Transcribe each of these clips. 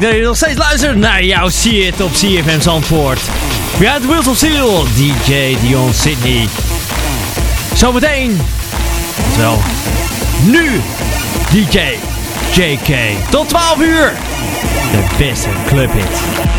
leuk dat je nog steeds luistert naar jouw See It op CFM Zandvoort. Via het Wheels of Steel, DJ Dion Sydney. Zometeen, wel, nu DJ JK. Tot 12 uur, de beste clubhit.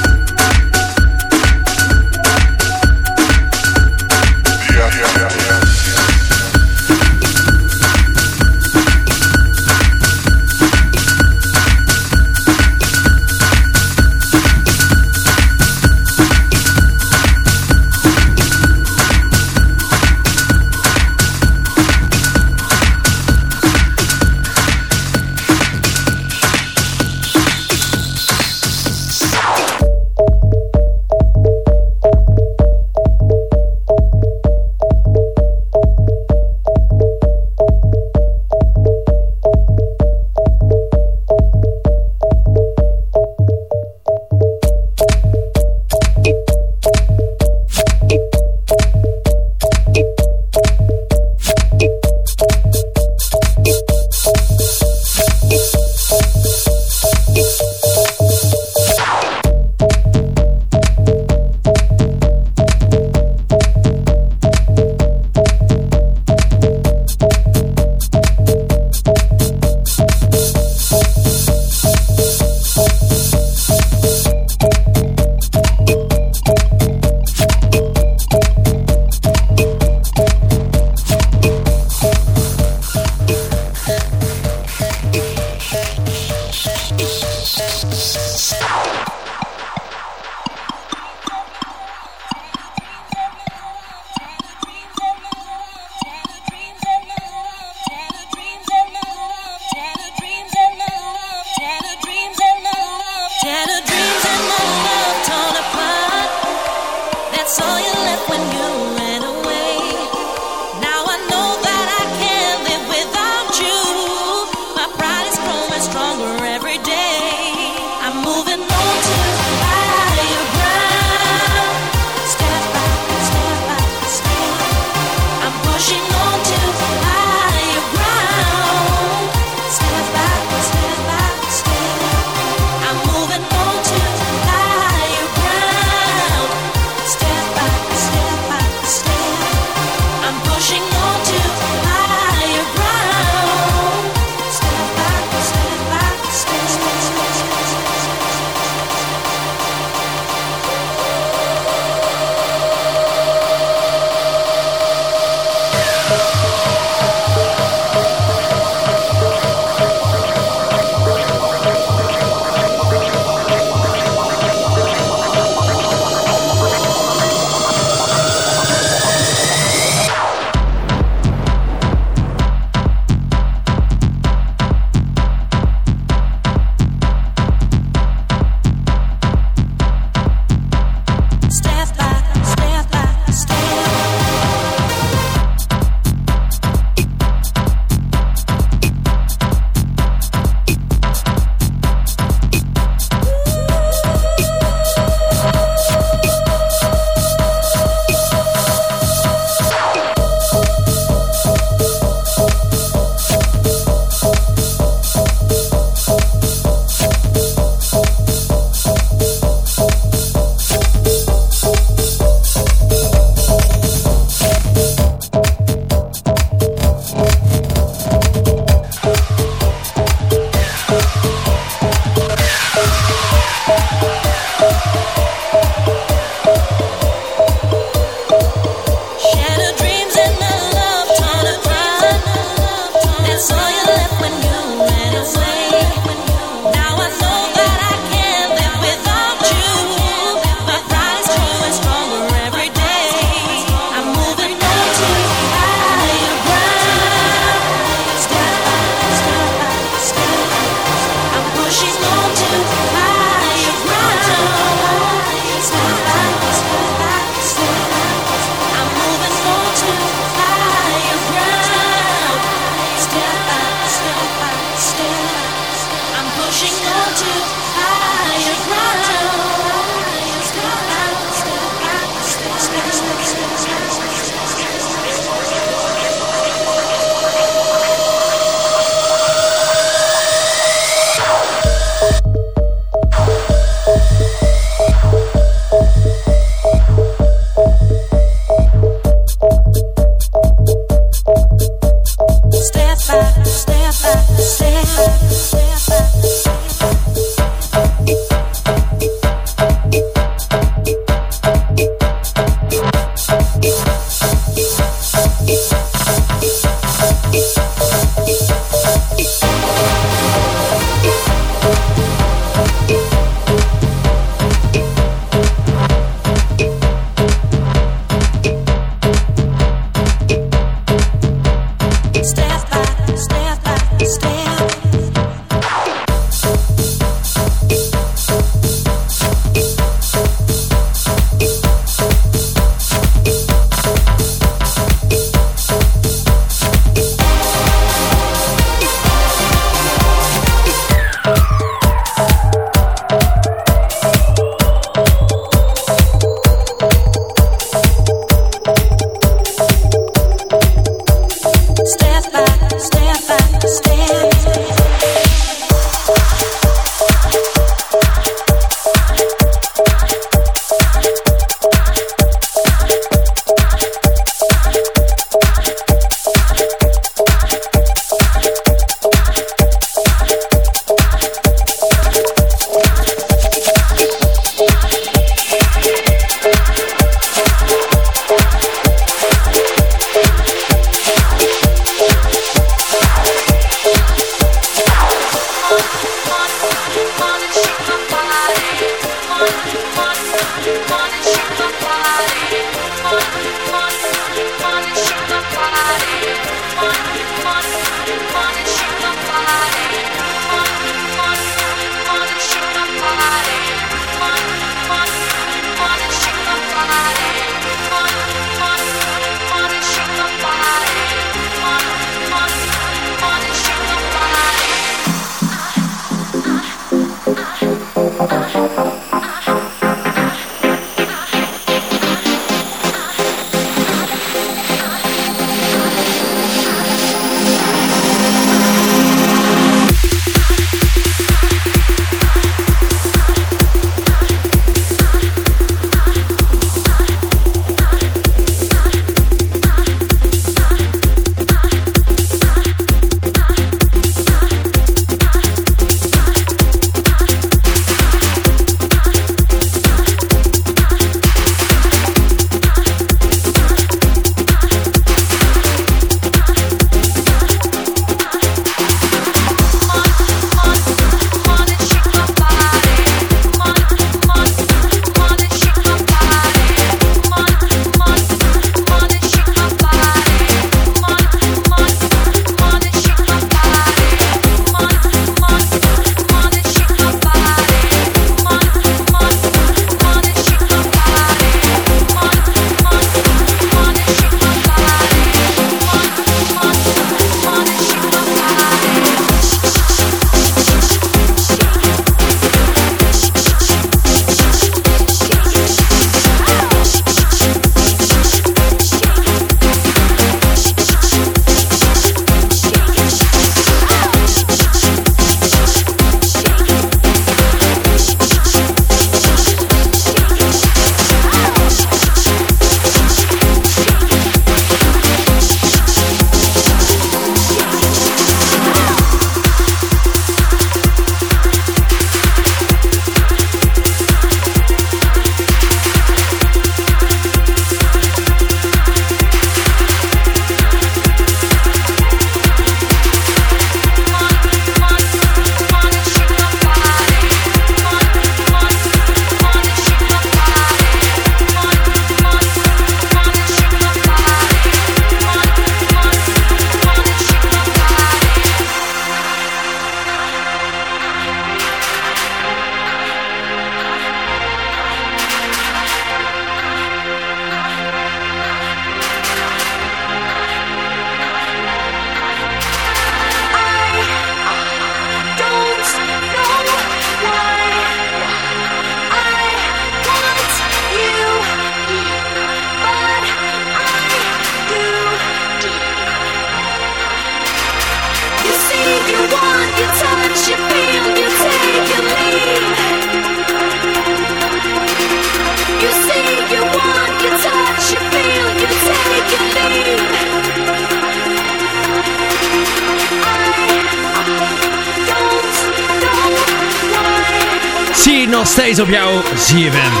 ZFM.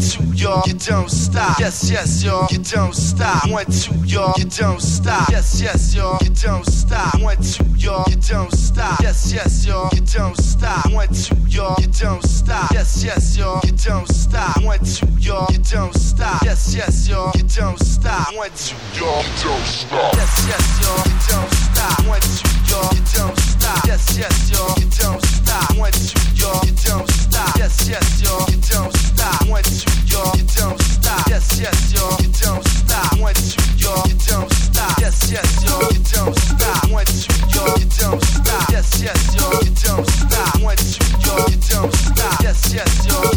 Two, y'all, you don't stop. Yes, yes, y'all, you don't stop. One, two, y'all, you don't stop. Yes, yes, y'all, you don't stop. One, two, y'all, you don't stop. Yes, yes, y'all, you don't stop. One, two, y'all, you don't stop. Yes, yes, y'all, you don't stop. One, two, y'all, you don't stop. Yes, yes, y'all, you don't stop. One, two, y'all, you don't stop. Yes, yes, y'all, you don't stop. One, two, y'all, you don't stop. Yes, yes, y'all, you don't stop. One, two, y'all, you don't stop. Yes, yes, y'all, you don't stop. Y'all, you don't stop. Yes, yes, y'all, you don't stop. Y'all, you don't stop. Yes, yes, y'all, you don't stop. Y'all, you don't stop. Yes, yes, y'all, you don't stop. Y'all, you don't stop. Yes, yes, y'all,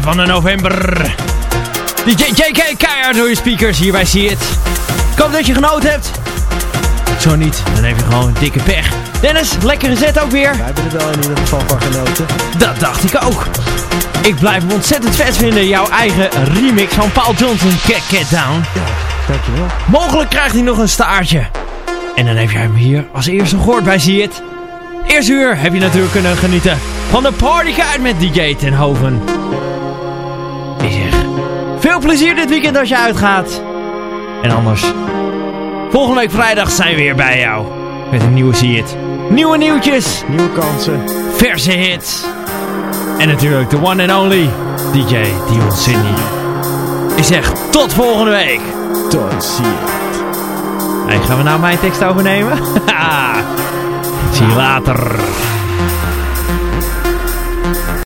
van de november. DJ JK keihard door je speakers hier bij See It. Ik hoop dat je genoten hebt. Zo niet, dan heb je gewoon een dikke pech. Dennis, lekkere zet ook weer. Wij hebben er wel in ieder geval van genoten. Dat dacht ik ook. Ik blijf hem ontzettend vet vinden, jouw eigen remix van Paul Johnson, Get Get Down. Ja, dankjewel. Mogelijk krijgt hij nog een staartje. En dan heb jij hem hier als eerste gehoord bij See It. Eerste uur heb je natuurlijk kunnen genieten van de partykaart met DJ Tenhoven. Ik zeg, veel plezier dit weekend als je uitgaat. En anders, volgende week vrijdag zijn we weer bij jou. Met een nieuwe See It. Nieuwe nieuwtjes, Nieuwe kansen. verse hits. En natuurlijk de one and only DJ Dion Sydney. Ik zeg, tot volgende week. Tot ziens. Hey, gaan we nou mijn tekst overnemen? Zie je later.